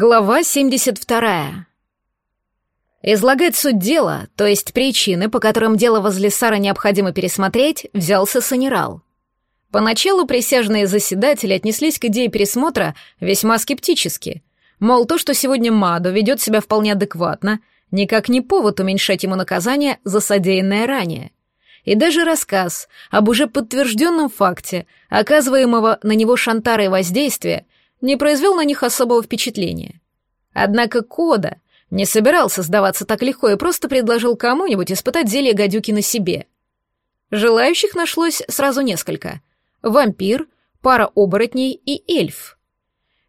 Глава 72. Излагать суть дела, то есть причины, по которым дело возле Сара необходимо пересмотреть, взялся Санерал. Поначалу присяжные заседатели отнеслись к идее пересмотра весьма скептически. Мол, то, что сегодня Маду ведет себя вполне адекватно, никак не повод уменьшать ему наказание за содеянное ранее. И даже рассказ об уже подтвержденном факте, оказываемого на него шантарой воздействия, не произвел на них особого впечатления. Однако Кода не собирался сдаваться так легко и просто предложил кому-нибудь испытать зелье гадюки на себе. Желающих нашлось сразу несколько. Вампир, пара оборотней и эльф.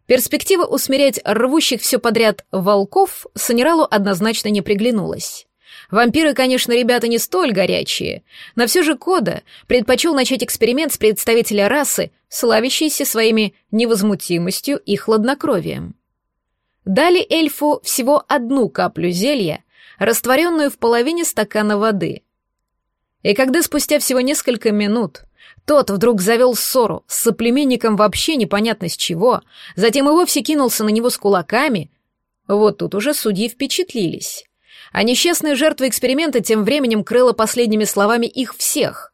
Перспектива усмирять рвущих все подряд волков Санералу однозначно не приглянулась. Вампиры, конечно, ребята не столь горячие, но все же Кода предпочел начать эксперимент с представителя расы, славящейся своими невозмутимостью и хладнокровием. Дали эльфу всего одну каплю зелья, растворенную в половине стакана воды. И когда спустя всего несколько минут тот вдруг завел ссору с соплеменником вообще непонятно с чего, затем и вовсе кинулся на него с кулаками, вот тут уже судьи впечатлились а несчастная жертва эксперимента тем временем крыла последними словами их всех.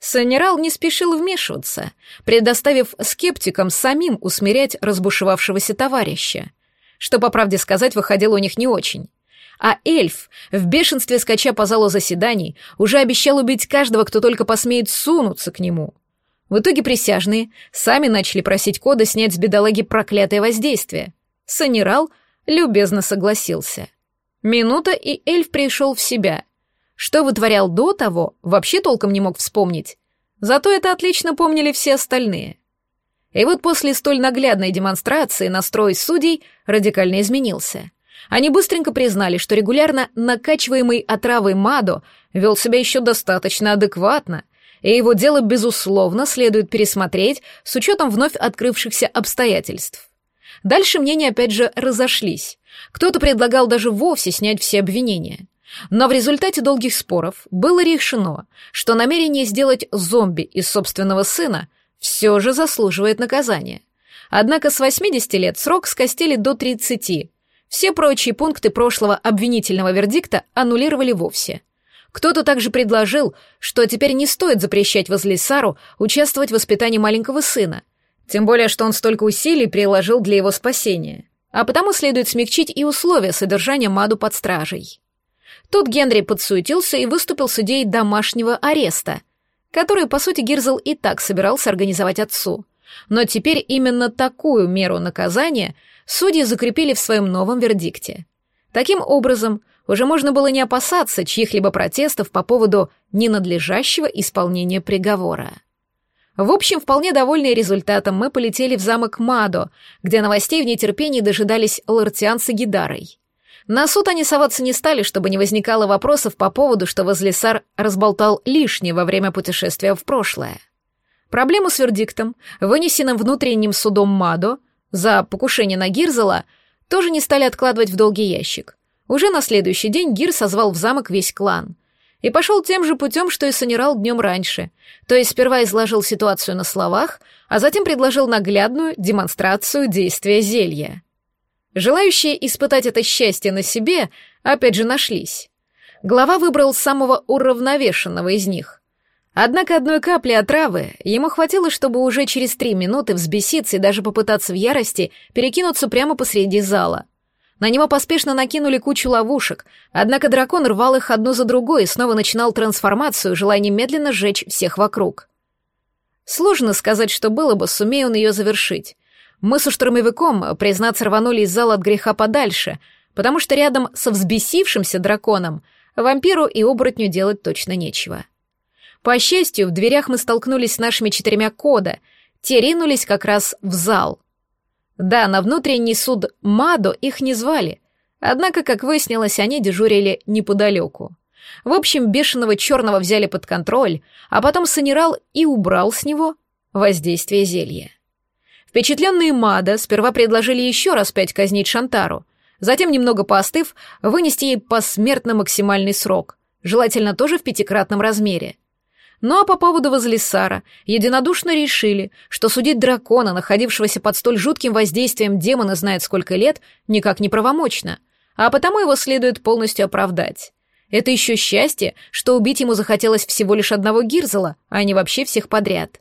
Санерал не спешил вмешиваться, предоставив скептикам самим усмирять разбушевавшегося товарища, что, по правде сказать, выходило у них не очень. А эльф, в бешенстве скача по залу заседаний, уже обещал убить каждого, кто только посмеет сунуться к нему. В итоге присяжные сами начали просить Кода снять с бедолаги проклятое воздействие. Санерал любезно согласился — Минута, и эльф пришел в себя. Что вытворял до того, вообще толком не мог вспомнить. Зато это отлично помнили все остальные. И вот после столь наглядной демонстрации настрой судей радикально изменился. Они быстренько признали, что регулярно накачиваемый отравой Мадо вел себя еще достаточно адекватно, и его дело, безусловно, следует пересмотреть с учетом вновь открывшихся обстоятельств. Дальше мнения опять же разошлись. Кто-то предлагал даже вовсе снять все обвинения. Но в результате долгих споров было решено, что намерение сделать зомби из собственного сына все же заслуживает наказания. Однако с 80 лет срок скостили до 30. Все прочие пункты прошлого обвинительного вердикта аннулировали вовсе. Кто-то также предложил, что теперь не стоит запрещать возле Сару участвовать в воспитании маленького сына, тем более что он столько усилий приложил для его спасения а потому следует смягчить и условия содержания Маду под стражей. Тут Генри подсуетился и выступил с идеей домашнего ареста, который, по сути, Гирзл и так собирался организовать отцу. Но теперь именно такую меру наказания судьи закрепили в своем новом вердикте. Таким образом, уже можно было не опасаться чьих-либо протестов по поводу ненадлежащего исполнения приговора. В общем, вполне довольные результатом, мы полетели в замок Мадо, где новостей в нетерпении дожидались лартиан с Гидарой. На суд они соваться не стали, чтобы не возникало вопросов по поводу, что Возлесар разболтал лишнее во время путешествия в прошлое. Проблему с вердиктом, вынесенным внутренним судом Мадо за покушение на Гирзела, тоже не стали откладывать в долгий ящик. Уже на следующий день Гир созвал в замок весь клан — и пошел тем же путем, что и Санерал днем раньше, то есть сперва изложил ситуацию на словах, а затем предложил наглядную демонстрацию действия зелья. Желающие испытать это счастье на себе опять же нашлись. Глава выбрал самого уравновешенного из них. Однако одной капли отравы ему хватило, чтобы уже через три минуты взбеситься и даже попытаться в ярости перекинуться прямо посреди зала — на него поспешно накинули кучу ловушек, однако дракон рвал их одну за другой и снова начинал трансформацию, желая немедленно сжечь всех вокруг. Сложно сказать, что было бы, сумея он ее завершить. Мы со штурмовиком, признаться, рванули из зала от греха подальше, потому что рядом со взбесившимся драконом вампиру и оборотню делать точно нечего. По счастью, в дверях мы столкнулись с нашими четырьмя кода, те ринулись как раз в зал — да, на внутренний суд Мадо их не звали, однако, как выяснилось, они дежурили неподалеку. В общем, бешеного черного взяли под контроль, а потом санерал и убрал с него воздействие зелья. Впечатленные Мада сперва предложили еще раз пять казнить Шантару, затем, немного поостыв, вынести ей посмертно максимальный срок, желательно тоже в пятикратном размере. Ну а по поводу Возлисара единодушно решили, что судить дракона, находившегося под столь жутким воздействием демона знает сколько лет, никак не правомочно, а потому его следует полностью оправдать. Это еще счастье, что убить ему захотелось всего лишь одного Гирзела, а не вообще всех подряд.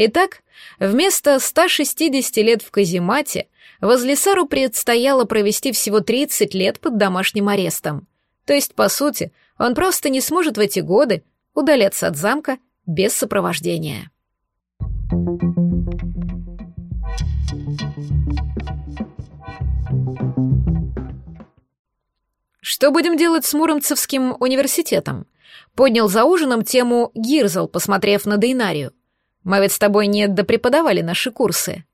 Итак, вместо 160 лет в каземате Возлисару предстояло провести всего 30 лет под домашним арестом. То есть, по сути, он просто не сможет в эти годы удаляться от замка без сопровождения. «Что будем делать с Муромцевским университетом?» Поднял за ужином тему Гирзл, посмотрев на Дейнарию. «Мы ведь с тобой не допреподавали наши курсы».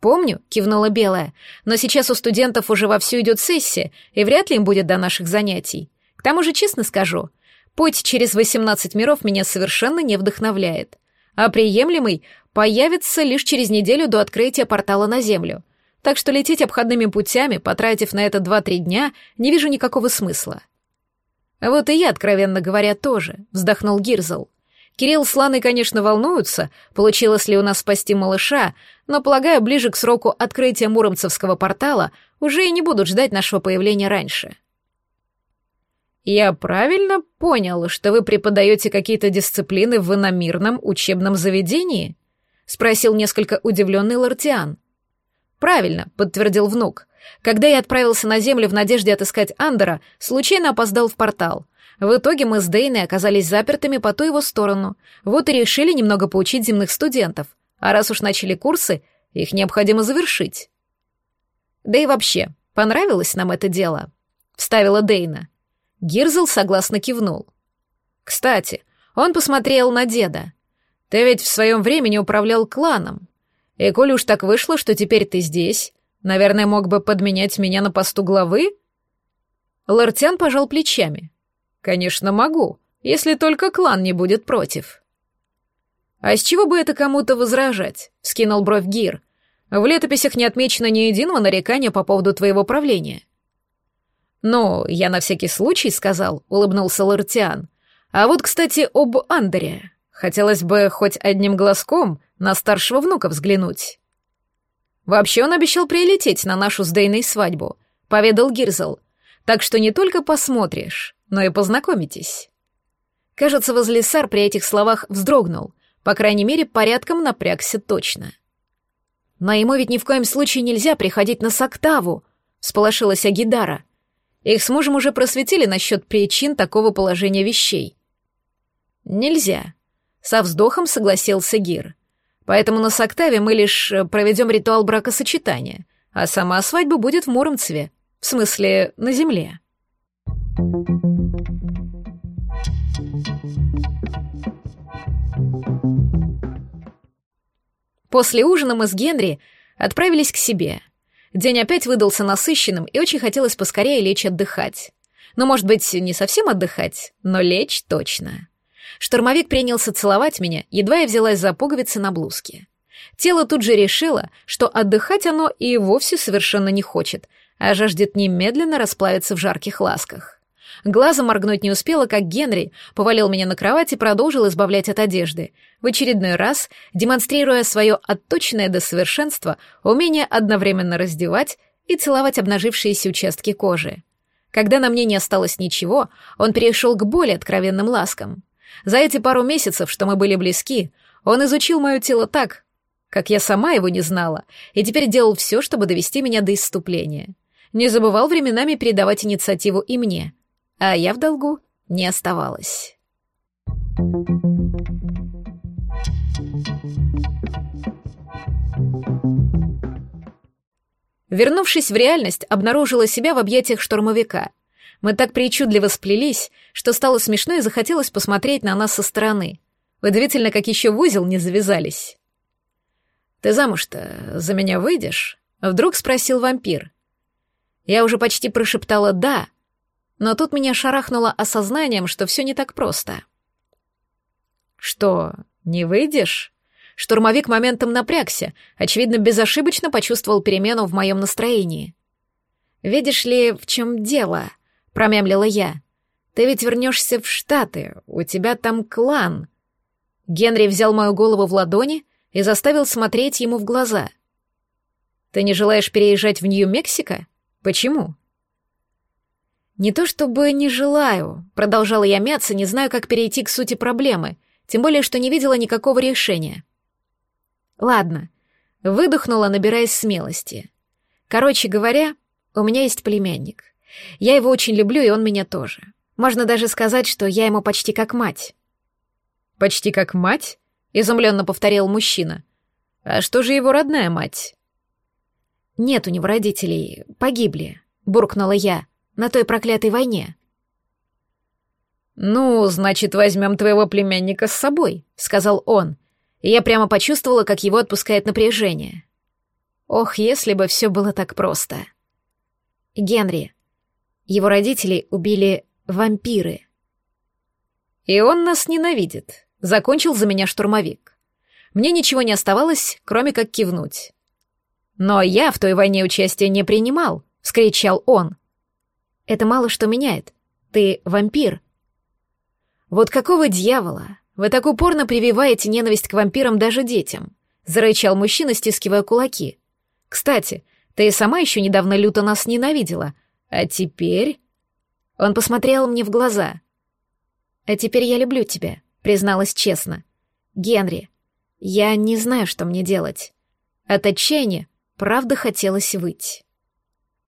«Помню», — кивнула Белая, «но сейчас у студентов уже вовсю идет сессия, и вряд ли им будет до наших занятий. К тому же, честно скажу, путь через 18 миров меня совершенно не вдохновляет. А приемлемый появится лишь через неделю до открытия портала на Землю. Так что лететь обходными путями, потратив на это 2-3 дня, не вижу никакого смысла». «Вот и я, откровенно говоря, тоже», — вздохнул Гирзл. Кирилл с Ланой, конечно, волнуются, получилось ли у нас спасти малыша, но, полагаю, ближе к сроку открытия Муромцевского портала уже и не будут ждать нашего появления раньше. «Я правильно понял, что вы преподаете какие-то дисциплины в иномирном учебном заведении?» — спросил несколько удивленный Лартиан. «Правильно», — подтвердил внук. «Когда я отправился на Землю в надежде отыскать Андера, случайно опоздал в портал. В итоге мы с Дейной оказались запертыми по ту его сторону. Вот и решили немного поучить земных студентов. А раз уж начали курсы, их необходимо завершить. Да и вообще, понравилось нам это дело? Вставила Дейна. Гирзл согласно кивнул. Кстати, он посмотрел на деда. Ты ведь в своем времени управлял кланом. И коль уж так вышло, что теперь ты здесь, наверное, мог бы подменять меня на посту главы? Лартян пожал плечами. Конечно, могу, если только клан не будет против. А с чего бы это кому-то возражать? Скинул бровь Гир. В летописях не отмечено ни единого нарекания по поводу твоего правления. «Ну, я на всякий случай сказал», — улыбнулся Лартиан. «А вот, кстати, об Андере. Хотелось бы хоть одним глазком на старшего внука взглянуть». «Вообще он обещал прилететь на нашу с Дейной свадьбу», — поведал Гирзл. «Так что не только посмотришь, но и познакомитесь». Кажется, Возлисар при этих словах вздрогнул, по крайней мере, порядком напрягся точно. «Но ему ведь ни в коем случае нельзя приходить на Сактаву», — сполошилась Агидара. «Их с мужем уже просветили насчет причин такого положения вещей». «Нельзя», — со вздохом согласился Гир. «Поэтому на Сактаве мы лишь э, проведем ритуал бракосочетания, а сама свадьба будет в Муромцеве, в смысле, на земле». После ужина мы с Генри отправились к себе. День опять выдался насыщенным, и очень хотелось поскорее лечь отдыхать. Ну, может быть, не совсем отдыхать, но лечь точно. Штурмовик принялся целовать меня, едва я взялась за пуговицы на блузке. Тело тут же решило, что отдыхать оно и вовсе совершенно не хочет, а жаждет немедленно расплавиться в жарких ласках. Глазом моргнуть не успела, как Генри повалил меня на кровать и продолжил избавлять от одежды, в очередной раз демонстрируя свое отточенное до совершенства умение одновременно раздевать и целовать обнажившиеся участки кожи. Когда на мне не осталось ничего, он перешел к более откровенным ласкам. За эти пару месяцев, что мы были близки, он изучил мое тело так, как я сама его не знала, и теперь делал все, чтобы довести меня до исступления. Не забывал временами передавать инициативу и мне — а я в долгу не оставалась. Вернувшись в реальность, обнаружила себя в объятиях штурмовика. Мы так причудливо сплелись, что стало смешно и захотелось посмотреть на нас со стороны. Удивительно, как еще в узел не завязались. «Ты замуж-то за меня выйдешь?» — вдруг спросил вампир. Я уже почти прошептала «да», но тут меня шарахнуло осознанием, что все не так просто. «Что, не выйдешь?» Штурмовик моментом напрягся, очевидно, безошибочно почувствовал перемену в моем настроении. «Видишь ли, в чем дело?» — промямлила я. «Ты ведь вернешься в Штаты, у тебя там клан». Генри взял мою голову в ладони и заставил смотреть ему в глаза. «Ты не желаешь переезжать в Нью-Мексико? Почему?» «Не то чтобы не желаю», — продолжала я мяться, не знаю, как перейти к сути проблемы, тем более, что не видела никакого решения. «Ладно», — выдохнула, набираясь смелости. «Короче говоря, у меня есть племянник. Я его очень люблю, и он меня тоже. Можно даже сказать, что я ему почти как мать». «Почти как мать?» — изумленно повторил мужчина. «А что же его родная мать?» «Нет у него родителей, погибли», — буркнула я на той проклятой войне. «Ну, значит, возьмем твоего племянника с собой», — сказал он. И я прямо почувствовала, как его отпускает напряжение. Ох, если бы все было так просто. Генри. Его родителей убили вампиры. И он нас ненавидит. Закончил за меня штурмовик. Мне ничего не оставалось, кроме как кивнуть. Но я в той войне участия не принимал, вскричал он. Это мало что меняет. Ты вампир. Вот какого дьявола? Вы так упорно прививаете ненависть к вампирам даже детям, зарычал мужчина, стискивая кулаки. Кстати, ты и сама еще недавно люто нас ненавидела, а теперь... Он посмотрел мне в глаза. А теперь я люблю тебя, призналась честно. Генри, я не знаю, что мне делать. От отчаяния правда хотелось выйти.